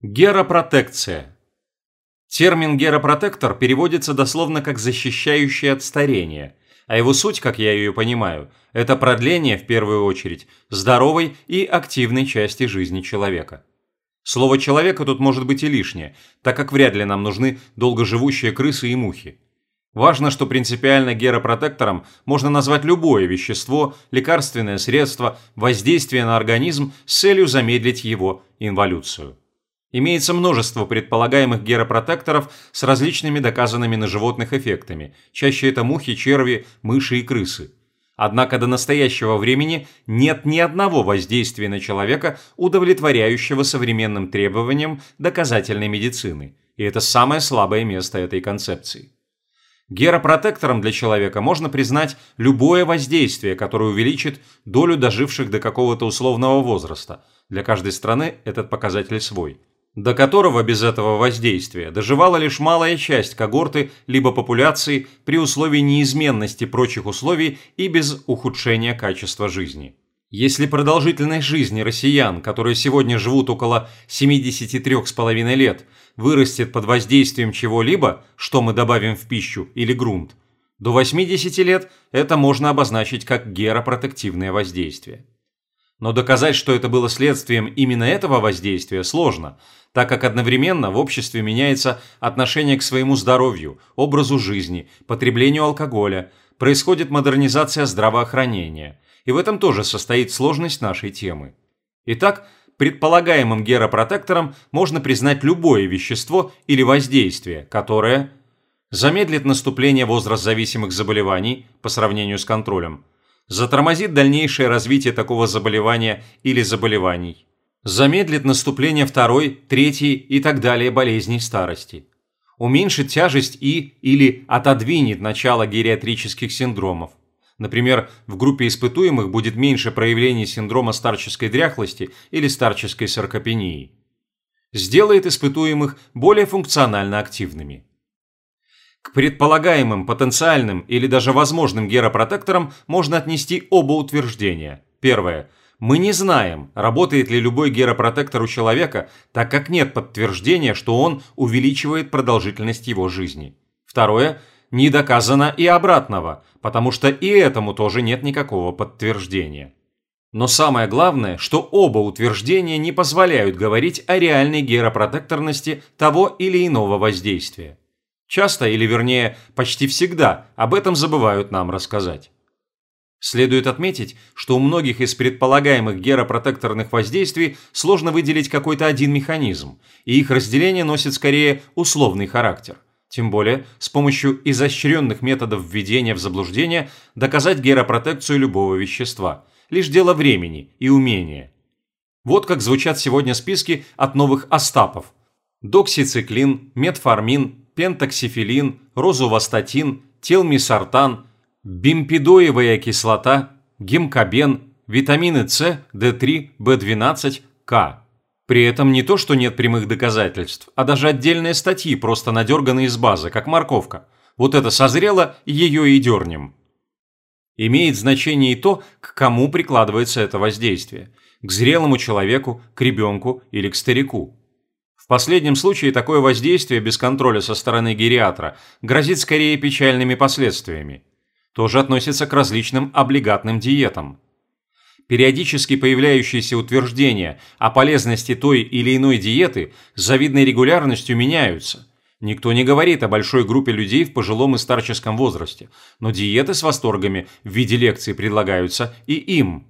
Геропротекция. Термин геропротектор переводится дословно как «защищающий от старения», а его суть, как я ее понимаю, это продление, в первую очередь, здоровой и активной части жизни человека. Слово «человека» тут может быть и лишнее, так как вряд ли нам нужны долгоживущие крысы и мухи. Важно, что принципиально геропротектором можно назвать любое вещество, лекарственное средство, воздействие на организм с целью замедлить его инволюцию. Имеется множество предполагаемых геропротекторов с различными доказанными на животных эффектами, чаще это мухи, черви, мыши и крысы. Однако до настоящего времени нет ни одного воздействия на человека, удовлетворяющего современным требованиям доказательной медицины, и это самое слабое место этой концепции. Геропротектором для человека можно признать любое воздействие, которое увеличит долю доживших до какого-то условного возраста. Для каждой страны этот показатель свой до которого без этого воздействия доживала лишь малая часть когорты либо популяции при условии неизменности прочих условий и без ухудшения качества жизни. Если продолжительность жизни россиян, которые сегодня живут около 73,5 лет, вырастет под воздействием чего-либо, что мы добавим в пищу или грунт, до 80 лет это можно обозначить как геропротективное воздействие. Но доказать, что это было следствием именно этого воздействия, сложно, так как одновременно в обществе меняется отношение к своему здоровью, образу жизни, потреблению алкоголя, происходит модернизация здравоохранения. И в этом тоже состоит сложность нашей темы. Итак, предполагаемым геропротектором можно признать любое вещество или воздействие, которое замедлит наступление возраст-зависимых заболеваний по сравнению с контролем, затормозит дальнейшее развитие такого заболевания или заболеваний, замедлит наступление второй, третьей и так далее болезней старости, уменьшит тяжесть и или отодвинет начало гериатрических синдромов. Например, в группе испытуемых будет меньше проявлений синдрома старческой дряхлости или старческой саркопении. Сделает испытуемых более функционально активными. К предполагаемым, потенциальным или даже возможным геропротекторам можно отнести оба утверждения. Первое. Мы не знаем, работает ли любой геропротектор у человека, так как нет подтверждения, что он увеличивает продолжительность его жизни. Второе. Не доказано и обратного, потому что и этому тоже нет никакого подтверждения. Но самое главное, что оба утверждения не позволяют говорить о реальной геропротекторности того или иного воздействия. Часто, или вернее, почти всегда, об этом забывают нам рассказать. Следует отметить, что у многих из предполагаемых геропротекторных воздействий сложно выделить какой-то один механизм, и их разделение носит скорее условный характер. Тем более, с помощью изощренных методов введения в заблуждение доказать геропротекцию любого вещества – лишь дело времени и умения. Вот как звучат сегодня списки от новых Остапов. Доксициклин, метформин, пентоксифилин, розувастатин, телмисартан – бимпидоевая кислота, гемкобен, витамины С, D3, B12, К. При этом не то, что нет прямых доказательств, а даже отдельные статьи просто надерганы из базы, как морковка. Вот это созрело, ее и дернем. Имеет значение и то, к кому прикладывается это воздействие. К зрелому человеку, к ребенку или к старику. Последнем случае такое воздействие без контроля со стороны гериатра грозит скорее печальными последствиями тоже относится к различным облигатным диетам. Периодически появляющиеся утверждения о полезности той или иной диеты с завидной регулярностью меняются. Никто не говорит о большой группе людей в пожилом и старческом возрасте, но диеты с восторгами в виде лекций предлагаются и им.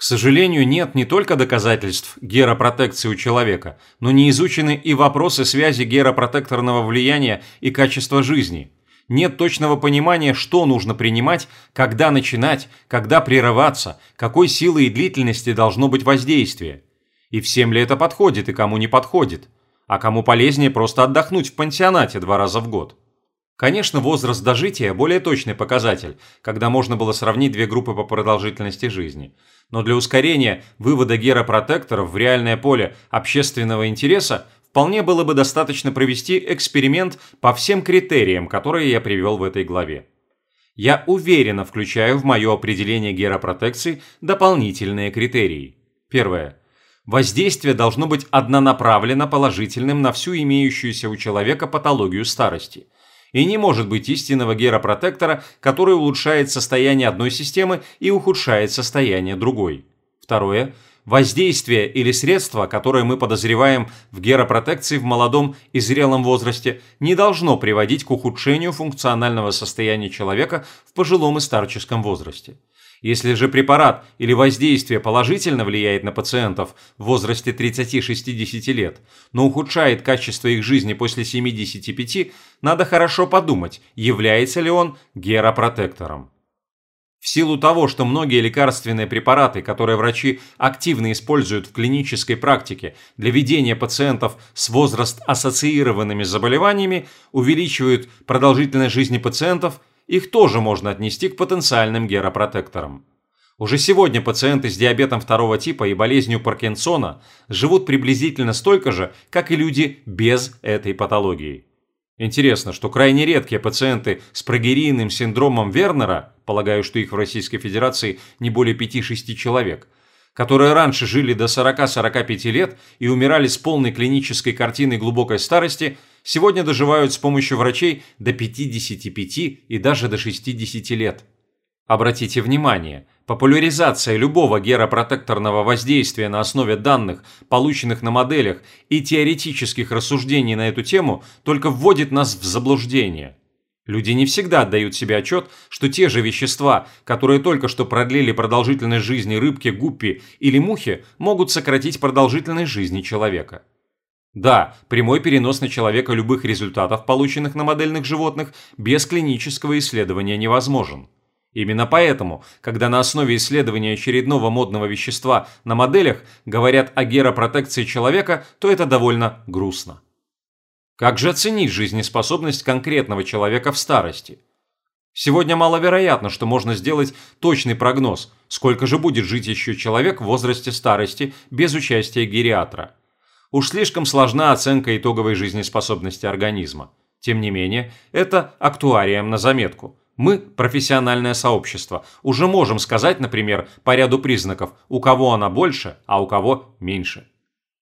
К сожалению, нет не только доказательств геропротекции у человека, но не изучены и вопросы связи геропротекторного влияния и качества жизни – нет точного понимания, что нужно принимать, когда начинать, когда прерываться, какой силы и длительности должно быть воздействие. И всем ли это подходит и кому не подходит. А кому полезнее просто отдохнуть в пансионате два раза в год. Конечно, возраст дожития – более точный показатель, когда можно было сравнить две группы по продолжительности жизни. Но для ускорения вывода геропротекторов в реальное поле общественного интереса вполне было бы достаточно провести эксперимент по всем критериям, которые я привел в этой главе. Я уверенно включаю в мое определение геропротекции дополнительные критерии. Первое. Воздействие должно быть однонаправленно положительным на всю имеющуюся у человека патологию старости. И не может быть истинного геропротектора, который улучшает состояние одной системы и ухудшает состояние другой. Второе – воздействие или средство, которое мы подозреваем в геропротекции в молодом и зрелом возрасте, не должно приводить к ухудшению функционального состояния человека в пожилом и старческом возрасте. Если же препарат или воздействие положительно влияет на пациентов в возрасте 30-60 лет, но ухудшает качество их жизни после 75, надо хорошо подумать, является ли он геропротектором. В силу того, что многие лекарственные препараты, которые врачи активно используют в клинической практике для ведения пациентов с возраст-ассоциированными заболеваниями, увеличивают продолжительность жизни пациентов, их тоже можно отнести к потенциальным геропротекторам. Уже сегодня пациенты с диабетом второго типа и болезнью Паркинсона живут приблизительно столько же, как и люди без этой патологии. Интересно, что крайне редкие пациенты с прогерийным синдромом Вернера, полагаю, что их в Российской Федерации не более 5-6 человек, которые раньше жили до 40-45 лет и умирали с полной клинической картиной глубокой старости, сегодня доживают с помощью врачей до 55 и даже до 60 лет. Обратите внимание, популяризация любого геропротекторного воздействия на основе данных, полученных на моделях и теоретических рассуждений на эту тему только вводит нас в заблуждение. Люди не всегда отдают себе отчет, что те же вещества, которые только что продлили продолжительность жизни рыбки, гуппи или мухи, могут сократить продолжительность жизни человека. Да, прямой перенос на человека любых результатов, полученных на модельных животных, без клинического исследования невозможен. Именно поэтому, когда на основе исследования очередного модного вещества на моделях говорят о геропротекции человека, то это довольно грустно. Как же оценить жизнеспособность конкретного человека в старости? Сегодня маловероятно, что можно сделать точный прогноз, сколько же будет жить еще человек в возрасте старости без участия гериатра. Уж слишком сложна оценка итоговой жизнеспособности организма. Тем не менее, это актуариям на заметку – мы, профессиональное сообщество, уже можем сказать, например, по ряду признаков, у кого она больше, а у кого меньше.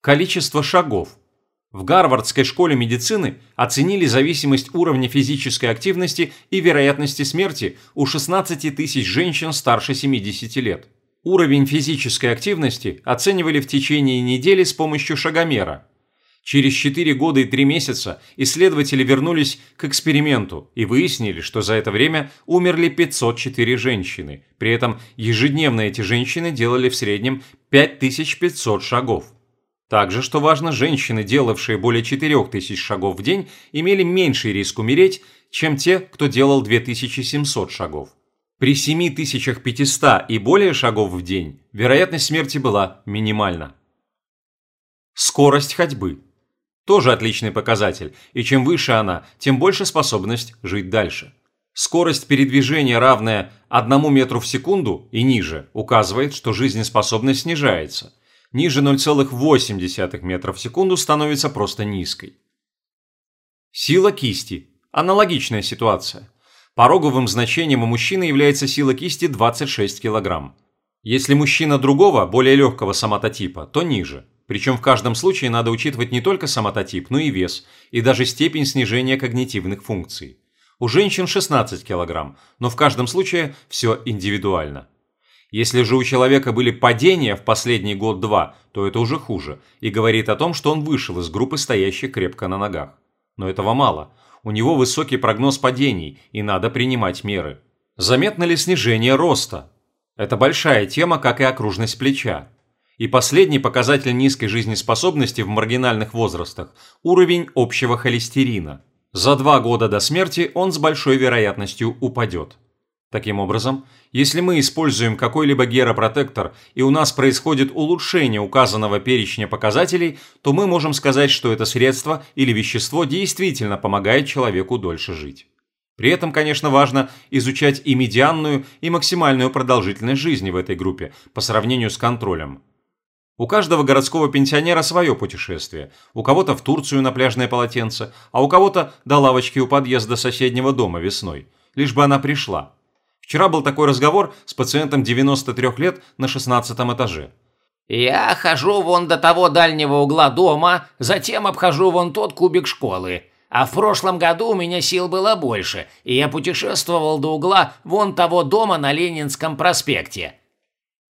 Количество шагов. В Гарвардской школе медицины оценили зависимость уровня физической активности и вероятности смерти у 16 тысяч женщин старше 70 лет. Уровень физической активности оценивали в течение недели с помощью шагомера – Через 4 года и 3 месяца исследователи вернулись к эксперименту и выяснили, что за это время умерли 504 женщины. При этом ежедневно эти женщины делали в среднем 5500 шагов. Также, что важно, женщины, делавшие более 4000 шагов в день, имели меньший риск умереть, чем те, кто делал 2700 шагов. При 7500 и более шагов в день вероятность смерти была минимальна. Скорость ходьбы – тоже отличный показатель, и чем выше она, тем больше способность жить дальше. Скорость передвижения, равная 1 метру в секунду и ниже, указывает, что жизнеспособность снижается. Ниже 0,8 метров в секунду становится просто низкой. Сила кисти. Аналогичная ситуация. Пороговым значением у мужчины является сила кисти 26 кг. Если мужчина другого, более легкого самототипа, то ниже – причем в каждом случае надо учитывать не только самототип, но и вес, и даже степень снижения когнитивных функций. У женщин 16 кг, но в каждом случае все индивидуально. Если же у человека были падения в последний год-два, то это уже хуже и говорит о том, что он вышел из группы стоящих крепко на ногах. Но этого мало. У него высокий прогноз падений и надо принимать меры. Заметно ли снижение роста? Это большая тема, как и окружность плеча. И последний показатель низкой жизнеспособности в маргинальных возрастах – уровень общего холестерина. За два года до смерти он с большой вероятностью упадет. Таким образом, если мы используем какой-либо геропротектор и у нас происходит улучшение указанного перечня показателей, то мы можем сказать, что это средство или вещество действительно помогает человеку дольше жить. При этом, конечно, важно изучать и медианную, и максимальную продолжительность жизни в этой группе по сравнению с контролем. У каждого городского пенсионера свое путешествие. У кого-то в Турцию на пляжное полотенце, а у кого-то до лавочки у подъезда соседнего дома весной. Лишь бы она пришла. Вчера был такой разговор с пациентом 93 лет на 16 этаже. Я хожу вон до того дальнего угла дома, затем обхожу вон тот кубик школы. А в прошлом году у меня сил было больше, и я путешествовал до угла вон того дома на Ленинском проспекте.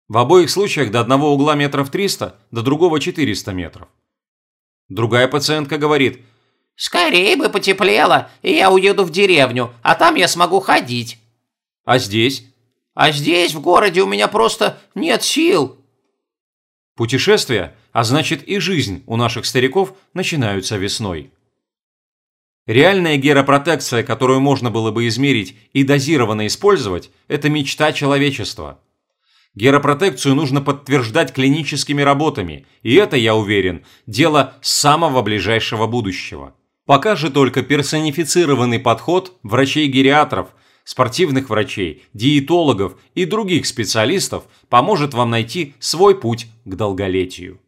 В обоих случаях до одного угла метров 300, до другого 400 метров. Другая пациентка говорит, «Скорее бы потеплело, и я уеду в деревню, а там я смогу ходить». «А здесь?» «А здесь, в городе, у меня просто нет сил». Путешествия, а значит и жизнь у наших стариков начинаются весной. Реальная геропротекция, которую можно было бы измерить и дозированно использовать, это мечта человечества. Геропротекцию нужно подтверждать клиническими работами, и это, я уверен, дело самого ближайшего будущего. Пока же только персонифицированный подход врачей-гериатров, спортивных врачей, диетологов и других специалистов поможет вам найти свой путь к долголетию.